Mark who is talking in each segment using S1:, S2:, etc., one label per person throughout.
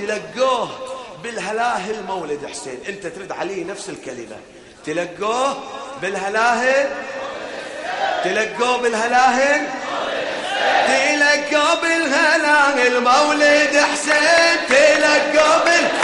S1: تلقوه بالهلاهل مولد حسين. انت ترد عليه نفس الكلمة. تلقوه بالهلاهل؟ تلقوه بالهلاهل؟ تلقوا بالهلاهل مولد حسين. تلقوا بالهلاهل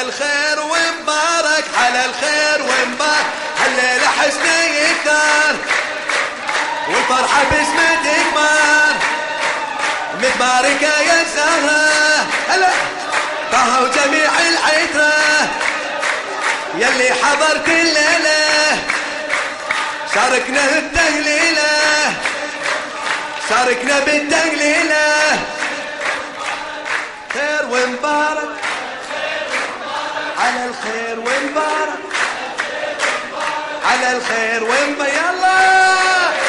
S1: الخير ومبارك على الخير ومبارك الليلة حسنة يكتر والفرحة باسمه تكبر متباركة يا زهرة هلا. طه وجميع العترة. يلي حضرت الليلة. شاركنا التهليلة. شاركنا بالتهليلة. خير ومبارك على الخير ومبارك على الخير ومبارك يلا.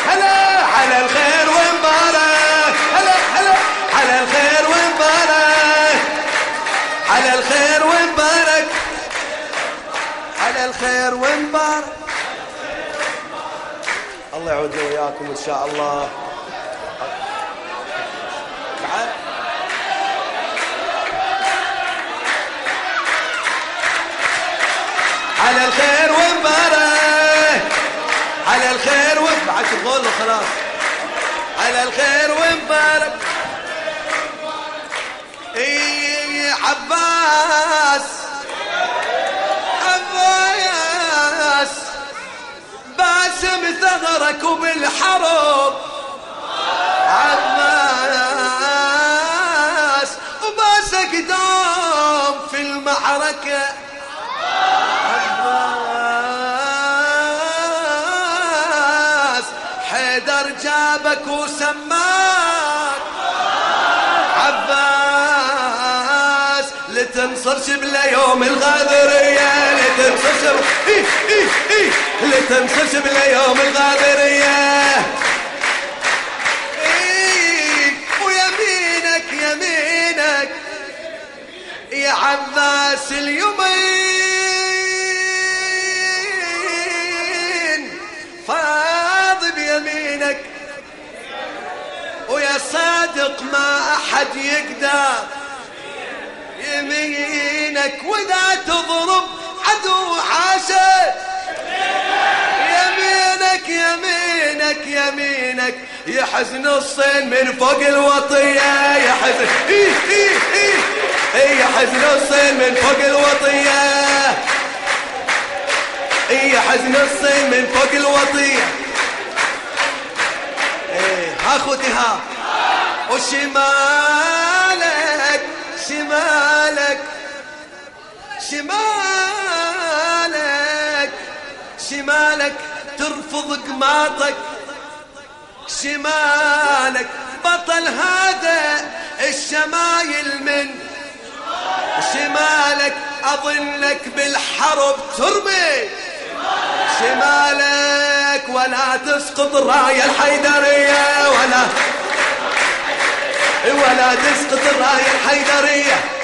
S1: هلا. على الخير ومبارك هلا هلا. على الخير ومبارك على الخير ومبارك على الخير ومبارك الله يعودنا وياكم إن شاء الله. على الخير ومبارك. على الخير ومبارك. تقول له خلاص على الخير ومبارك. إي عباس. عباس. باسم ثغرك وبالحرب. عباس. وباسك دوم في المعركة. حيدر جابك وسماك. عباس لتنصر شبل يوم الغادرية لتنصر شبل إيه إيه إيه. لتنصر شبل يوم الغادرية إيه ويمينك يمينك يا عباس اليومين صادق ما أحد يقدر. يمينك ولا تضرب عدو حاشد يمينك يمينك يمينك. يحزن الصين من فوق الوطية. يحزن إيه إيه إيه يحزن الصين من فوق الوطية. إيه يحزن الصين من فوق الوطية. إيه هاخدي ها. وشمالك شمالك شمالك شمالك ترفض قماطك شمالك بطل هذا الشمايل من شمالك أظنك بالحرب ترمي. شمالك ولا تسقط الراية الحيدرية ولا ولا تسقط الراية الحيدرية